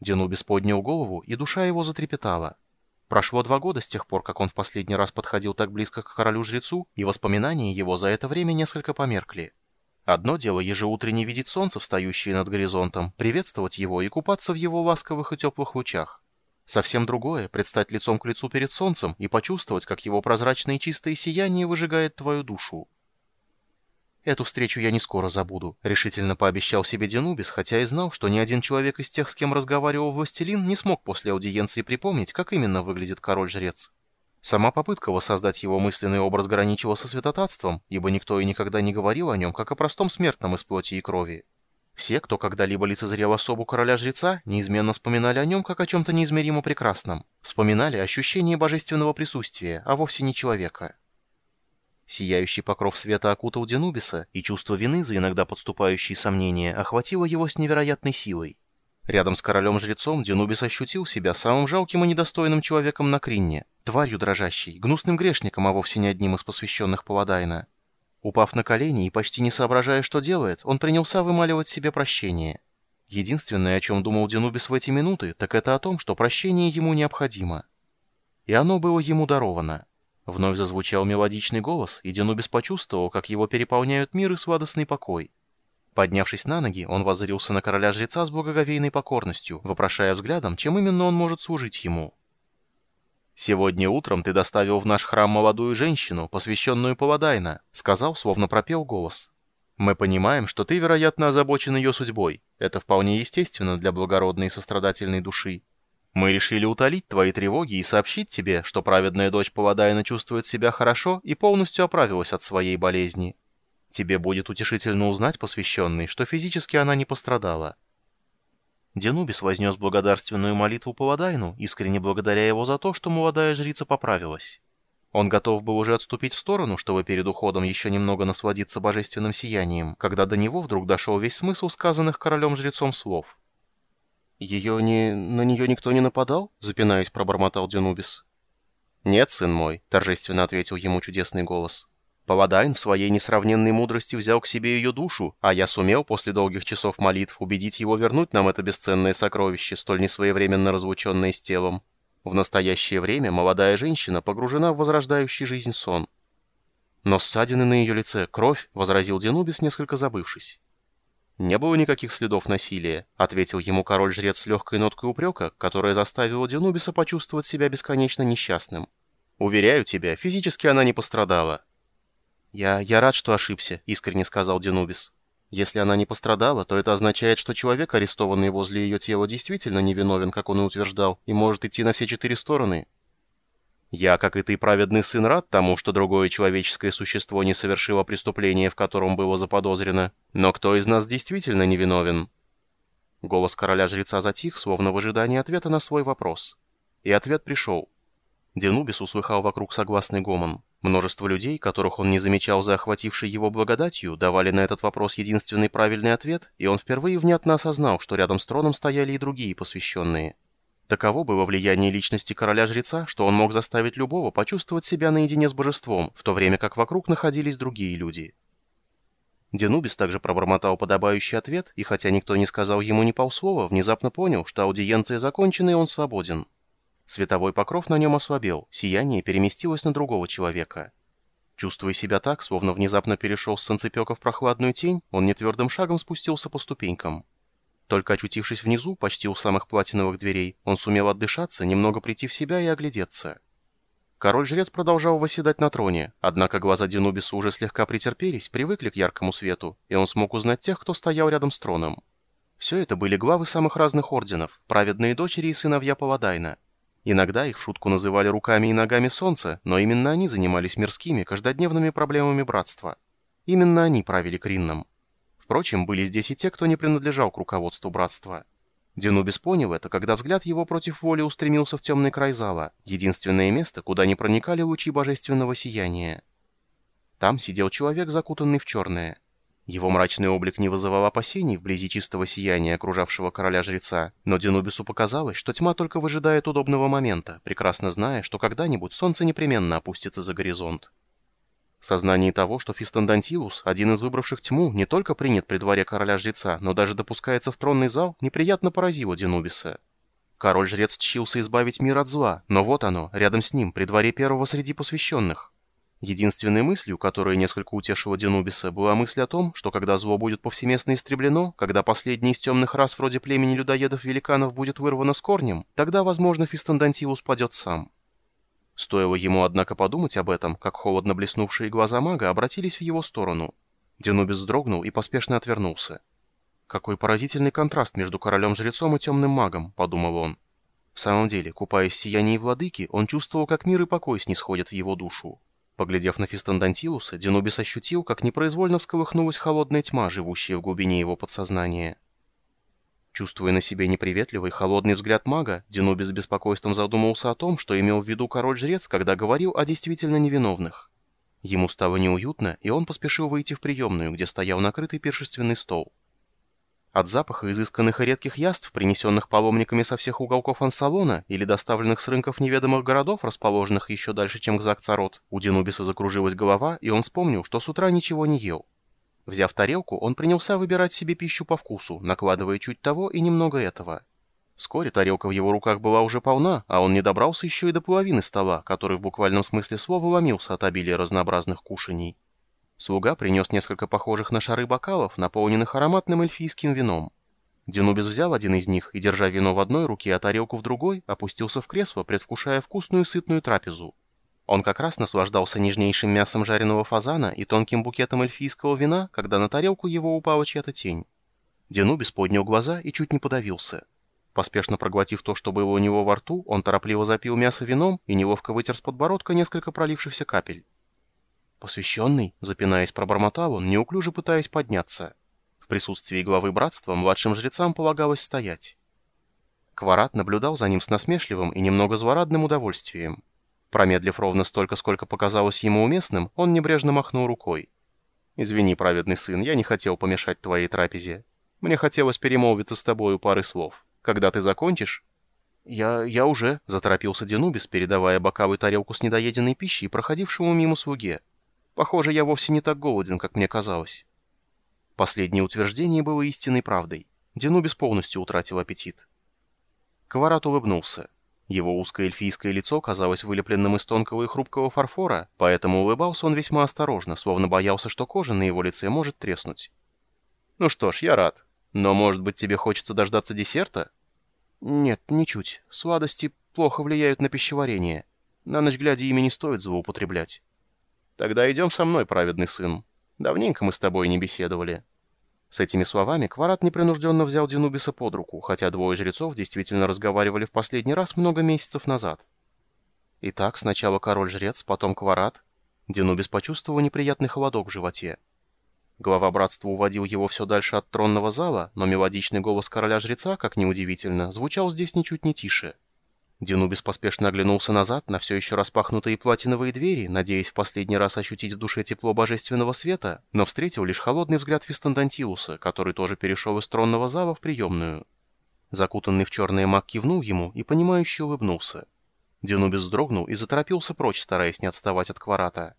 Денубис поднял голову, и душа его затрепетала. Прошло два года с тех пор, как он в последний раз подходил так близко к королю-жрецу, и воспоминания его за это время несколько померкли. Одно дело ежеутренне видеть солнце, встающее над горизонтом, приветствовать его и купаться в его ласковых и теплых лучах. Совсем другое — предстать лицом к лицу перед солнцем и почувствовать, как его прозрачное и чистое сияние выжигает твою душу. «Эту встречу я не скоро забуду», — решительно пообещал себе Денубис, хотя и знал, что ни один человек из тех, с кем разговаривал властелин, не смог после аудиенции припомнить, как именно выглядит король-жрец. Сама попытка воссоздать его мысленный образ граничила со святотатством, ибо никто и никогда не говорил о нем, как о простом смертном из плоти и крови. Все, кто когда-либо лицезрел особу короля-жреца, неизменно вспоминали о нем как о чем-то неизмеримо прекрасном. Вспоминали ощущение божественного присутствия, а вовсе не человека. Сияющий покров света окутал Денубиса, и чувство вины за иногда подступающие сомнения охватило его с невероятной силой. Рядом с королем-жрецом Денубис ощутил себя самым жалким и недостойным человеком на Кринне, тварью дрожащей, гнусным грешником, а вовсе не одним из посвященных Паладайна. Упав на колени и почти не соображая, что делает, он принялся вымаливать себе прощение. Единственное, о чем думал Денубис в эти минуты, так это о том, что прощение ему необходимо. И оно было ему даровано. Вновь зазвучал мелодичный голос, и Денубис почувствовал, как его переполняют мир и сладостный покой. Поднявшись на ноги, он воззрился на короля-жреца с благоговейной покорностью, вопрошая взглядом, чем именно он может служить ему. «Сегодня утром ты доставил в наш храм молодую женщину, посвященную Паладайна», — сказал, словно пропел голос. «Мы понимаем, что ты, вероятно, озабочен ее судьбой. Это вполне естественно для благородной и сострадательной души. Мы решили утолить твои тревоги и сообщить тебе, что праведная дочь Павадайна чувствует себя хорошо и полностью оправилась от своей болезни. Тебе будет утешительно узнать, посвященный, что физически она не пострадала». Денубис вознес благодарственную молитву Павадайну, искренне благодаря его за то, что молодая жрица поправилась. Он готов был уже отступить в сторону, чтобы перед уходом еще немного насладиться божественным сиянием, когда до него вдруг дошел весь смысл сказанных королем-жрецом слов. «Ее не... на нее никто не нападал?» — запинаясь, пробормотал Дюнубис. «Нет, сын мой», — торжественно ответил ему чудесный голос. «Паладайн в своей несравненной мудрости взял к себе ее душу, а я сумел после долгих часов молитв убедить его вернуть нам это бесценное сокровище, столь несвоевременно разлученное с телом. В настоящее время молодая женщина погружена в возрождающий жизнь сон». «Но ссадины на ее лице, кровь», — возразил Денубис, несколько забывшись. «Не было никаких следов насилия», — ответил ему король-жрец с легкой ноткой упрека, которая заставила Денубиса почувствовать себя бесконечно несчастным. «Уверяю тебя, физически она не пострадала». «Я, я рад, что ошибся», — искренне сказал Денубис. «Если она не пострадала, то это означает, что человек, арестованный возле ее тела, действительно невиновен, как он и утверждал, и может идти на все четыре стороны». Я, как и ты, праведный сын, рад тому, что другое человеческое существо не совершило преступление, в котором было заподозрено. Но кто из нас действительно невиновен?» Голос короля-жреца затих, словно в ожидании ответа на свой вопрос. И ответ пришел. Денубис услыхал вокруг согласный гомон. Множество людей, которых он не замечал за охватившей его благодатью, давали на этот вопрос единственный правильный ответ, и он впервые внятно осознал, что рядом с троном стояли и другие посвященные. Таково было влияние личности короля-жреца, что он мог заставить любого почувствовать себя наедине с божеством, в то время как вокруг находились другие люди. Денубис также пробормотал подобающий ответ, и хотя никто не сказал ему ни полслова, внезапно понял, что аудиенция закончена и он свободен. Световой покров на нем ослабел, сияние переместилось на другого человека. Чувствуя себя так, словно внезапно перешел с санцепека в прохладную тень, он нетвердым шагом спустился по ступенькам. Только очутившись внизу, почти у самых платиновых дверей, он сумел отдышаться, немного прийти в себя и оглядеться. Король-жрец продолжал восседать на троне, однако глаза Денубиса уже слегка претерпелись, привыкли к яркому свету, и он смог узнать тех, кто стоял рядом с троном. Все это были главы самых разных орденов, праведные дочери и сыновья Паладайна. Иногда их в шутку называли руками и ногами солнца, но именно они занимались мирскими, каждодневными проблемами братства. Именно они правили Кринном. Впрочем, были здесь и те, кто не принадлежал к руководству братства. Денубис понял это, когда взгляд его против воли устремился в темный край зала, единственное место, куда не проникали лучи божественного сияния. Там сидел человек, закутанный в черное. Его мрачный облик не вызывал опасений вблизи чистого сияния, окружавшего короля-жреца, но Денубису показалось, что тьма только выжидает удобного момента, прекрасно зная, что когда-нибудь солнце непременно опустится за горизонт. Сознание того, что Фистандантилус, один из выбравших тьму, не только принят при дворе короля-жреца, но даже допускается в тронный зал, неприятно поразило Денубиса. Король-жрец тщился избавить мир от зла, но вот оно, рядом с ним, при дворе первого среди посвященных. Единственной мыслью, которая несколько утешила Денубиса, была мысль о том, что когда зло будет повсеместно истреблено, когда последний из темных рас вроде племени людоедов-великанов будет вырвано с корнем, тогда, возможно, Фистандантилус падет сам. Стоило ему, однако, подумать об этом, как холодно блеснувшие глаза мага обратились в его сторону. Денубис вздрогнул и поспешно отвернулся. «Какой поразительный контраст между королем-жрецом и темным магом», — подумал он. В самом деле, купаясь в сиянии владыки, он чувствовал, как мир и покой снисходят в его душу. Поглядев на Фистандантилуса, Денубис ощутил, как непроизвольно всколыхнулась холодная тьма, живущая в глубине его подсознания. Чувствуя на себе неприветливый, холодный взгляд мага, Денубис с беспокойством задумался о том, что имел в виду король-жрец, когда говорил о действительно невиновных. Ему стало неуютно, и он поспешил выйти в приемную, где стоял накрытый пиршественный стол. От запаха изысканных и редких яств, принесенных паломниками со всех уголков Ансалона или доставленных с рынков неведомых городов, расположенных еще дальше, чем Гзак-Царот, у Денубиса закружилась голова, и он вспомнил, что с утра ничего не ел. Взяв тарелку, он принялся выбирать себе пищу по вкусу, накладывая чуть того и немного этого. Вскоре тарелка в его руках была уже полна, а он не добрался еще и до половины стола, который в буквальном смысле слова ломился от обилия разнообразных кушаний. Слуга принес несколько похожих на шары бокалов, наполненных ароматным эльфийским вином. Денубис взял один из них и, держа вино в одной руке, а тарелку в другой, опустился в кресло, предвкушая вкусную сытную трапезу. Он как раз наслаждался нежнейшим мясом жареного фазана и тонким букетом эльфийского вина, когда на тарелку его упала чья-то тень. Денубис поднял глаза и чуть не подавился. Поспешно проглотив то, что было у него во рту, он торопливо запил мясо вином и неловко вытер с подбородка несколько пролившихся капель. Посвященный, запинаясь, пробормотал он, неуклюже пытаясь подняться. В присутствии главы братства младшим жрецам полагалось стоять. Кварат наблюдал за ним с насмешливым и немного злорадным удовольствием. Промедлив ровно столько, сколько показалось ему уместным, он небрежно махнул рукой. «Извини, праведный сын, я не хотел помешать твоей трапезе. Мне хотелось перемолвиться с тобою пары слов. Когда ты закончишь...» «Я... я уже...» — заторопился Денубис, передавая боковую тарелку с недоеденной пищей проходившему мимо слуге. Похоже, я вовсе не так голоден, как мне казалось. Последнее утверждение было истинной правдой. Денубис полностью утратил аппетит. Кварат улыбнулся. Его узкое эльфийское лицо казалось вылепленным из тонкого и хрупкого фарфора, поэтому улыбался он весьма осторожно, словно боялся, что кожа на его лице может треснуть. «Ну что ж, я рад. Но, может быть, тебе хочется дождаться десерта?» «Нет, ничуть. Сладости плохо влияют на пищеварение. На ночь глядя ими не стоит злоупотреблять». «Тогда идем со мной, праведный сын. Давненько мы с тобой не беседовали». С этими словами Кварат непринужденно взял Денубиса под руку, хотя двое жрецов действительно разговаривали в последний раз много месяцев назад. Итак, сначала король-жрец, потом Кварат. Денубис почувствовал неприятный холодок в животе. Глава братства уводил его все дальше от тронного зала, но мелодичный голос короля-жреца, как неудивительно, звучал здесь ничуть не тише. Денубис поспешно оглянулся назад на все еще распахнутые платиновые двери, надеясь в последний раз ощутить в душе тепло божественного света, но встретил лишь холодный взгляд Фистандантилуса, который тоже перешел из тронного зала в приемную. Закутанный в черное маг кивнул ему и, понимающе улыбнулся. Денубис вздрогнул и заторопился прочь, стараясь не отставать от Кварата.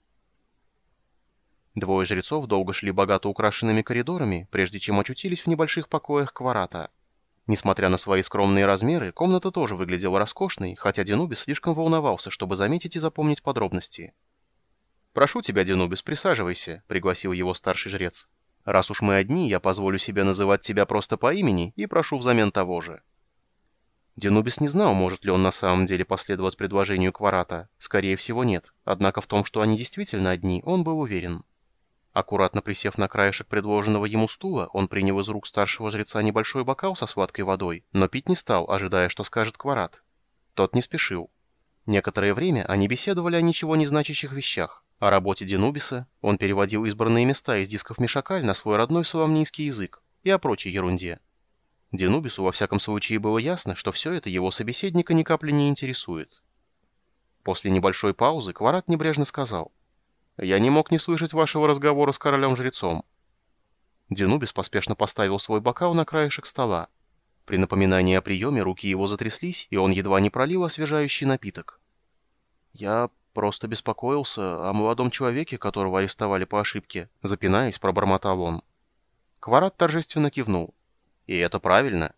Двое жрецов долго шли богато украшенными коридорами, прежде чем очутились в небольших покоях Кварата. Несмотря на свои скромные размеры, комната тоже выглядела роскошной, хотя Денубис слишком волновался, чтобы заметить и запомнить подробности. «Прошу тебя, Денубис, присаживайся», — пригласил его старший жрец. «Раз уж мы одни, я позволю себе называть тебя просто по имени и прошу взамен того же». Денубис не знал, может ли он на самом деле последовать предложению Кварата. Скорее всего, нет. Однако в том, что они действительно одни, он был уверен. Аккуратно присев на краешек предложенного ему стула, он принял из рук старшего жреца небольшой бокал со сладкой водой, но пить не стал, ожидая, что скажет Кварат. Тот не спешил. Некоторое время они беседовали о ничего не значащих вещах. О работе Денубиса, он переводил избранные места из дисков Мишакаль на свой родной соломнийский язык, и о прочей ерунде. Денубису во всяком случае было ясно, что все это его собеседника ни капли не интересует. После небольшой паузы Кварат небрежно сказал — я не мог не слышать вашего разговора с королем-жрецом». Денубис поспешно поставил свой бокал на краешек стола. При напоминании о приеме руки его затряслись, и он едва не пролил освежающий напиток. «Я просто беспокоился о молодом человеке, которого арестовали по ошибке», запинаясь, пробормотал он. Кварат торжественно кивнул. «И это правильно.